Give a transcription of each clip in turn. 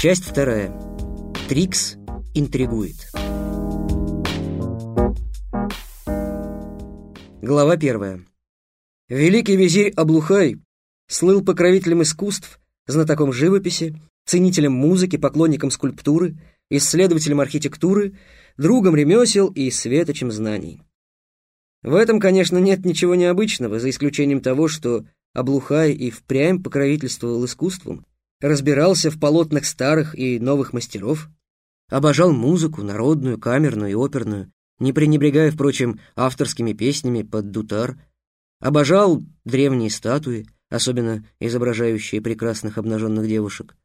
Часть вторая. Трикс интригует. Глава первая. Великий визирь Аблухай слыл покровителем искусств, знатоком живописи, ценителем музыки, поклонником скульптуры, исследователем архитектуры, другом ремесел и светочем знаний. В этом, конечно, нет ничего необычного, за исключением того, что Аблухай и впрямь покровительствовал искусством, разбирался в полотнах старых и новых мастеров, обожал музыку, народную, камерную и оперную, не пренебрегая, впрочем, авторскими песнями под дутар, обожал древние статуи, особенно изображающие прекрасных обнаженных девушек,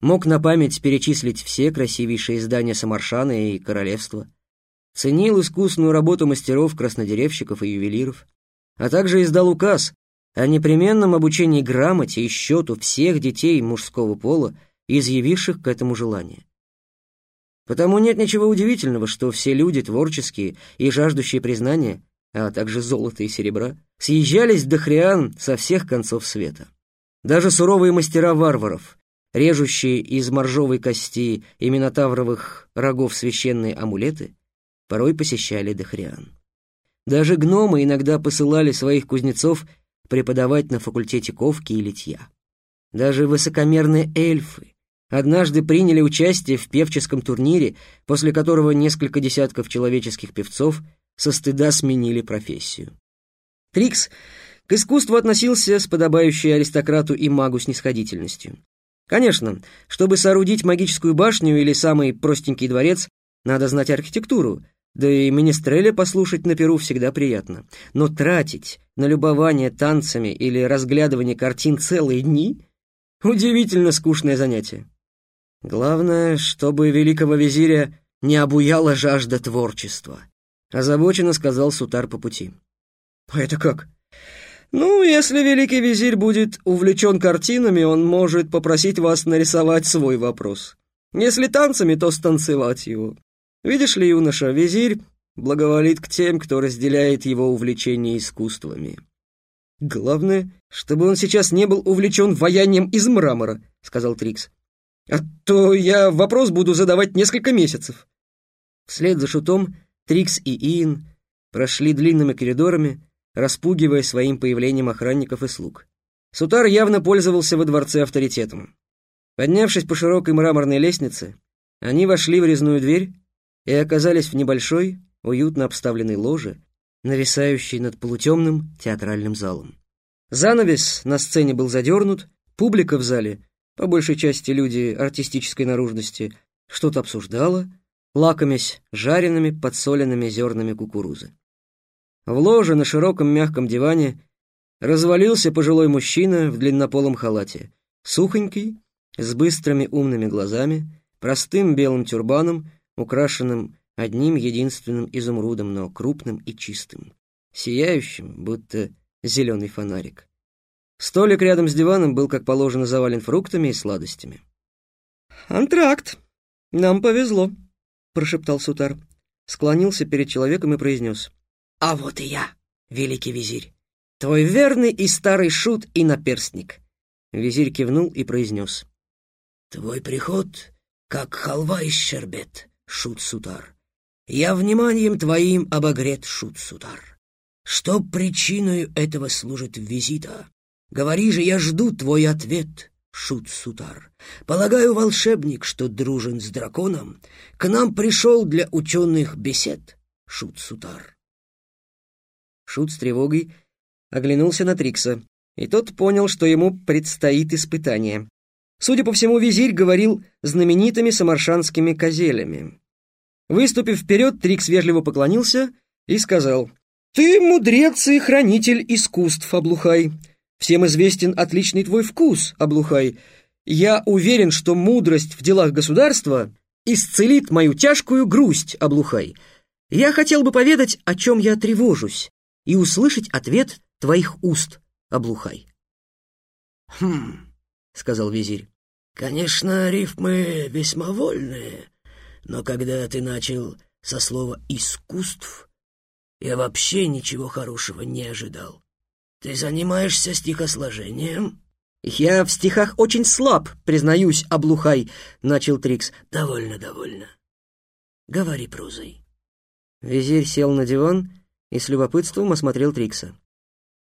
мог на память перечислить все красивейшие здания Самаршана и Королевства, ценил искусную работу мастеров, краснодеревщиков и ювелиров, а также издал указ о непременном обучении грамоте и счету всех детей мужского пола, изъявивших к этому желание. Потому нет ничего удивительного, что все люди творческие и жаждущие признания, а также золота и серебра, съезжались в Дохриан со всех концов света. Даже суровые мастера варваров, режущие из моржовой кости и минотавровых рогов священные амулеты, порой посещали Дохриан. Даже гномы иногда посылали своих кузнецов преподавать на факультете ковки и литья. Даже высокомерные эльфы однажды приняли участие в певческом турнире, после которого несколько десятков человеческих певцов со стыда сменили профессию. Трикс к искусству относился с подобающей аристократу и магу снисходительностью. Конечно, чтобы соорудить магическую башню или самый простенький дворец, надо знать архитектуру, да и министреля послушать на перу всегда приятно. Но тратить на любование танцами или разглядывание картин целые дни — удивительно скучное занятие. Главное, чтобы великого визиря не обуяла жажда творчества, озабоченно сказал Сутар по пути. «А это как?» Ну, если великий визирь будет увлечен картинами, он может попросить вас нарисовать свой вопрос. Если танцами, то станцевать его. Видишь ли, юноша, визирь благоволит к тем, кто разделяет его увлечение искусствами. Главное, чтобы он сейчас не был увлечен ваянием из мрамора, сказал Трикс. А то я вопрос буду задавать несколько месяцев. Вслед за шутом Трикс и Иин прошли длинными коридорами, распугивая своим появлением охранников и слуг. Сутар явно пользовался во дворце авторитетом. Поднявшись по широкой мраморной лестнице, они вошли в резную дверь и оказались в небольшой, уютно обставленной ложе, нависающей над полутемным театральным залом. Занавес на сцене был задернут, публика в зале, по большей части люди артистической наружности, что-то обсуждала, лакомясь жареными подсоленными зернами кукурузы. В ложе на широком мягком диване развалился пожилой мужчина в длиннополом халате, сухонький, с быстрыми умными глазами, простым белым тюрбаном, украшенным одним единственным изумрудом, но крупным и чистым, сияющим, будто зеленый фонарик. Столик рядом с диваном был, как положено, завален фруктами и сладостями. «Антракт! Нам повезло!» — прошептал Сутар. Склонился перед человеком и произнес. «А вот и я, великий визирь, твой верный и старый шут и наперстник». Визирь кивнул и произнес. «Твой приход, как халва из щербет, шут-сутар. Я вниманием твоим обогрет, шут-сутар. Что причиной этого служит визита? Говори же, я жду твой ответ, шут-сутар. Полагаю, волшебник, что дружен с драконом, к нам пришел для ученых бесед, шут-сутар. Шут с тревогой оглянулся на Трикса, и тот понял, что ему предстоит испытание. Судя по всему, визирь говорил знаменитыми самаршанскими козелями. Выступив вперед, Трикс вежливо поклонился и сказал, «Ты мудрец и хранитель искусств, Облухай. Всем известен отличный твой вкус, Облухай. Я уверен, что мудрость в делах государства исцелит мою тяжкую грусть, Облухай. Я хотел бы поведать, о чем я тревожусь, и услышать ответ твоих уст, облухай. «Хм», — сказал визирь, — «конечно, рифмы весьма вольные, но когда ты начал со слова «искусств», я вообще ничего хорошего не ожидал. Ты занимаешься стихосложением?» «Я в стихах очень слаб, признаюсь, облухай», — начал Трикс. «Довольно, довольно. Говори прозой». Визирь сел на диван и с любопытством осмотрел Трикса.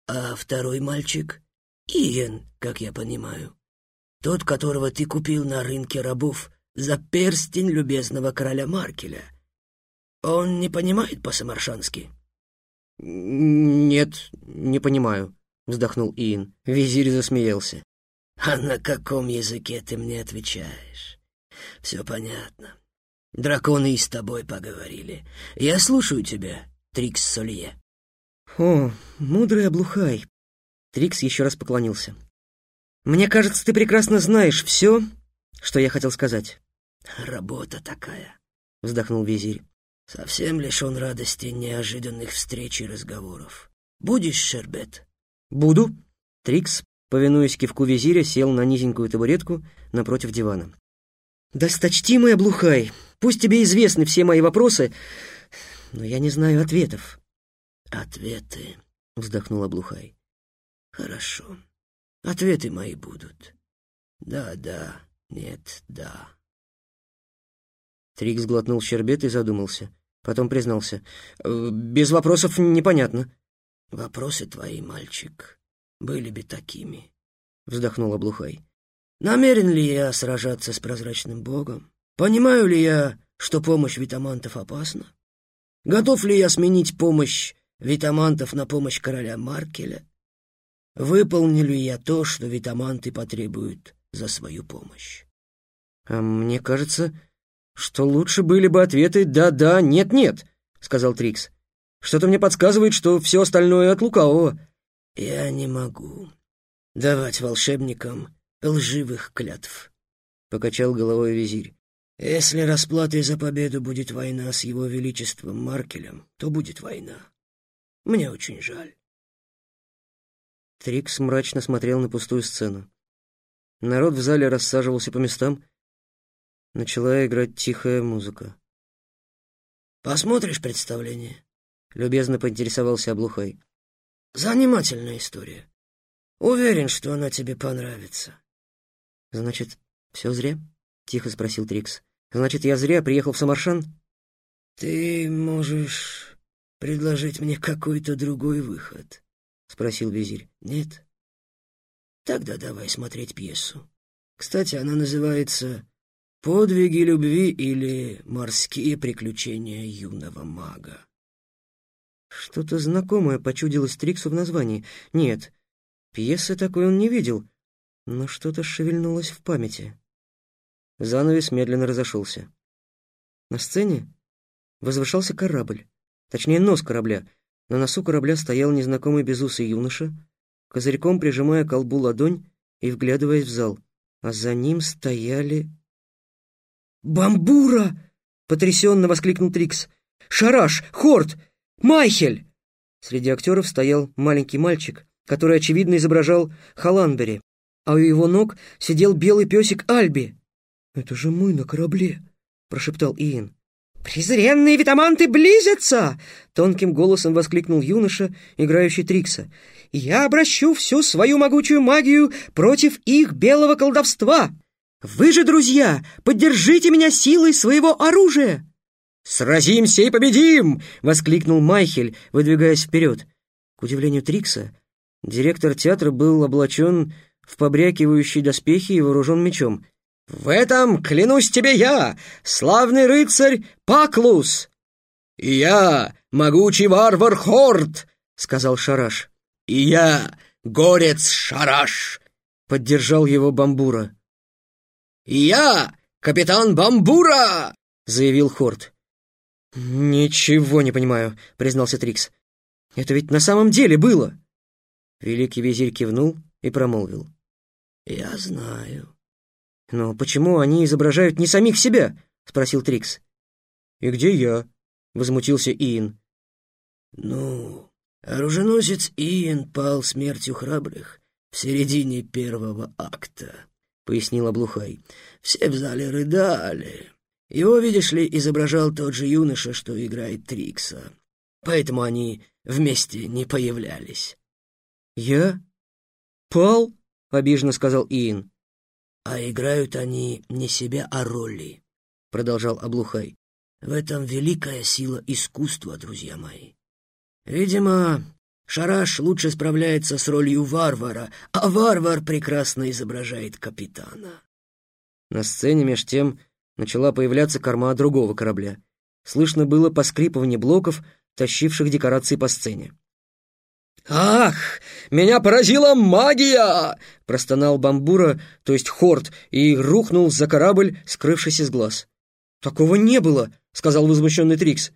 «А второй мальчик? Иен, как я понимаю. Тот, которого ты купил на рынке рабов за перстень любезного короля Маркеля. Он не понимает по-самаршански?» «Нет, не понимаю», — вздохнул Иен. Визирь засмеялся. «А на каком языке ты мне отвечаешь? Все понятно. Драконы и с тобой поговорили. Я слушаю тебя, Трикс Солье». «О, мудрый облухай!» Трикс еще раз поклонился. «Мне кажется, ты прекрасно знаешь все, что я хотел сказать». «Работа такая», — вздохнул визирь. Совсем лишен радости неожиданных встреч и разговоров. Будешь, Шербет? Буду. Трикс, повинуясь кивку визиря, сел на низенькую табуретку напротив дивана. «Досточтимый облухай, пусть тебе известны все мои вопросы, но я не знаю ответов». «Ответы», — вздохнул облухай. «Хорошо, ответы мои будут. Да, да, нет, да». Трикс глотнул щербет и задумался. Потом признался. «Э, «Без вопросов непонятно». «Вопросы твои, мальчик, были бы такими», — вздохнул Облухай. «Намерен ли я сражаться с прозрачным богом? Понимаю ли я, что помощь витамантов опасна? Готов ли я сменить помощь витамантов на помощь короля Маркеля? Выполню ли я то, что витаманты потребуют за свою помощь?» «А мне кажется, что лучше были бы ответы «да-да», «нет-нет», — сказал Трикс. «Что-то мне подсказывает, что все остальное от лукавого». «Я не могу давать волшебникам лживых клятв», — покачал головой визирь. «Если расплатой за победу будет война с его величеством Маркелем, то будет война. Мне очень жаль». Трикс мрачно смотрел на пустую сцену. Народ в зале рассаживался по местам, Начала играть тихая музыка. «Посмотришь представление?» — любезно поинтересовался Облухай. «Занимательная история. Уверен, что она тебе понравится». «Значит, все зря?» — тихо спросил Трикс. «Значит, я зря приехал в Самаршан?» «Ты можешь предложить мне какой-то другой выход?» — спросил визирь. «Нет? Тогда давай смотреть пьесу. Кстати, она называется Подвиги любви или морские приключения юного мага. Что-то знакомое почудилось Триксу в названии. Нет, пьесы такой он не видел, но что-то шевельнулось в памяти. Занавес медленно разошелся. На сцене возвышался корабль, точнее нос корабля. На носу корабля стоял незнакомый безусый юноша, козырьком прижимая колбу ладонь и вглядываясь в зал, а за ним стояли «Бамбура!» — потрясенно воскликнул Трикс. «Шараш! Хорт! Майхель!» Среди актеров стоял маленький мальчик, который, очевидно, изображал Халанбери, а у его ног сидел белый песик Альби. «Это же мы на корабле!» — прошептал Иэн. «Презренные витаманты близятся!» — тонким голосом воскликнул юноша, играющий Трикса. «Я обращу всю свою могучую магию против их белого колдовства!» Вы же, друзья, поддержите меня силой своего оружия!» «Сразимся и победим!» — воскликнул Майхель, выдвигаясь вперед. К удивлению Трикса, директор театра был облачен в побрякивающие доспехи и вооружен мечом. «В этом клянусь тебе я, славный рыцарь Паклус!» «И я, могучий варвар Хорд!» — сказал Шараш. «И я, горец Шараш!» — поддержал его Бамбура. «Я капитан Бамбура!» — заявил Хорт. «Ничего не понимаю», — признался Трикс. «Это ведь на самом деле было!» Великий визирь кивнул и промолвил. «Я знаю». «Но почему они изображают не самих себя?» — спросил Трикс. «И где я?» — возмутился Иэн. «Ну, оруженосец Иэн пал смертью храбрых в середине первого акта», — пояснил Облухай. «Все в зале рыдали. Его, видишь ли, изображал тот же юноша, что играет Трикса. Поэтому они вместе не появлялись». «Я? Пал?» — обиженно сказал Иин. «А играют они не себя, а роли», — продолжал Облухай. «В этом великая сила искусства, друзья мои. Видимо, Шараш лучше справляется с ролью варвара, а варвар прекрасно изображает капитана». На сцене меж тем начала появляться корма другого корабля. Слышно было поскрипывание блоков, тащивших декорации по сцене. «Ах, меня поразила магия!» — простонал Бамбура, то есть Хорт, и рухнул за корабль, скрывшись из глаз. «Такого не было!» — сказал возмущенный Трикс.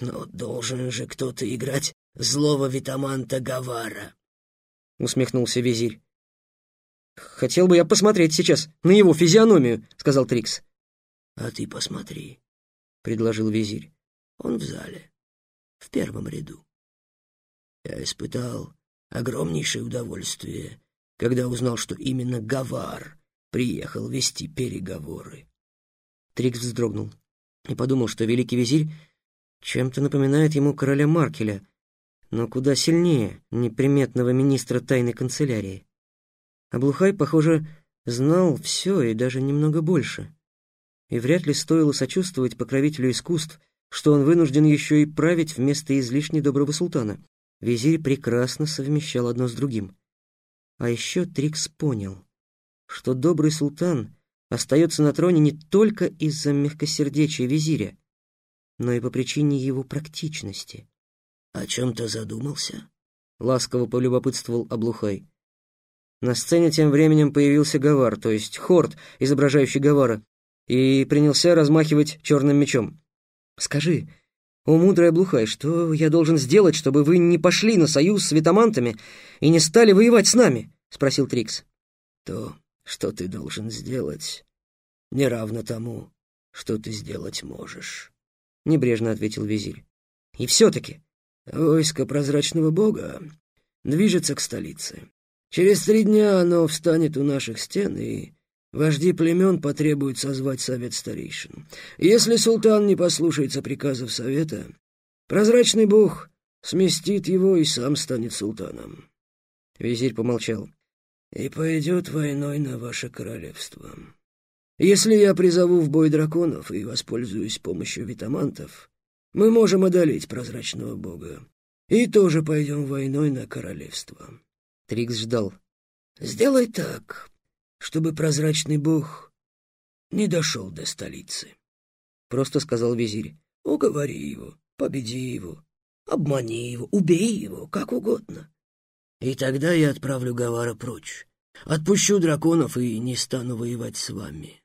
«Но должен же кто-то играть злого витаманта Гавара!» — усмехнулся визирь. «Хотел бы я посмотреть сейчас на его физиономию», — сказал Трикс. «А ты посмотри», — предложил визирь. «Он в зале, в первом ряду». Я испытал огромнейшее удовольствие, когда узнал, что именно Гавар приехал вести переговоры. Трикс вздрогнул и подумал, что великий визирь чем-то напоминает ему короля Маркеля, но куда сильнее неприметного министра тайной канцелярии. Облухай, похоже, знал все и даже немного больше. И вряд ли стоило сочувствовать покровителю искусств, что он вынужден еще и править вместо излишне доброго султана. Визирь прекрасно совмещал одно с другим. А еще Трикс понял, что добрый султан остается на троне не только из-за мягкосердечия визиря, но и по причине его практичности. «О чем то задумался?» — ласково полюбопытствовал Облухай. На сцене тем временем появился Гавар, то есть Хорд, изображающий Гавара, и принялся размахивать черным мечом. «Скажи, о, мудрый Облухай, что я должен сделать, чтобы вы не пошли на союз с витамантами и не стали воевать с нами?» — спросил Трикс. «То, что ты должен сделать, не равно тому, что ты сделать можешь», — небрежно ответил визирь. «И все-таки...» «Войско прозрачного бога движется к столице. Через три дня оно встанет у наших стен, и вожди племен потребуют созвать совет старейшин. Если султан не послушается приказов совета, прозрачный бог сместит его и сам станет султаном. Визирь помолчал. И пойдет войной на ваше королевство. Если я призову в бой драконов и воспользуюсь помощью витамантов, мы можем одолеть прозрачного бога и тоже пойдем войной на королевство. Трикс ждал. «Сделай так, чтобы прозрачный бог не дошел до столицы», — просто сказал визирь. «Уговори его, победи его, обмани его, убей его, как угодно. И тогда я отправлю Гавара прочь, отпущу драконов и не стану воевать с вами».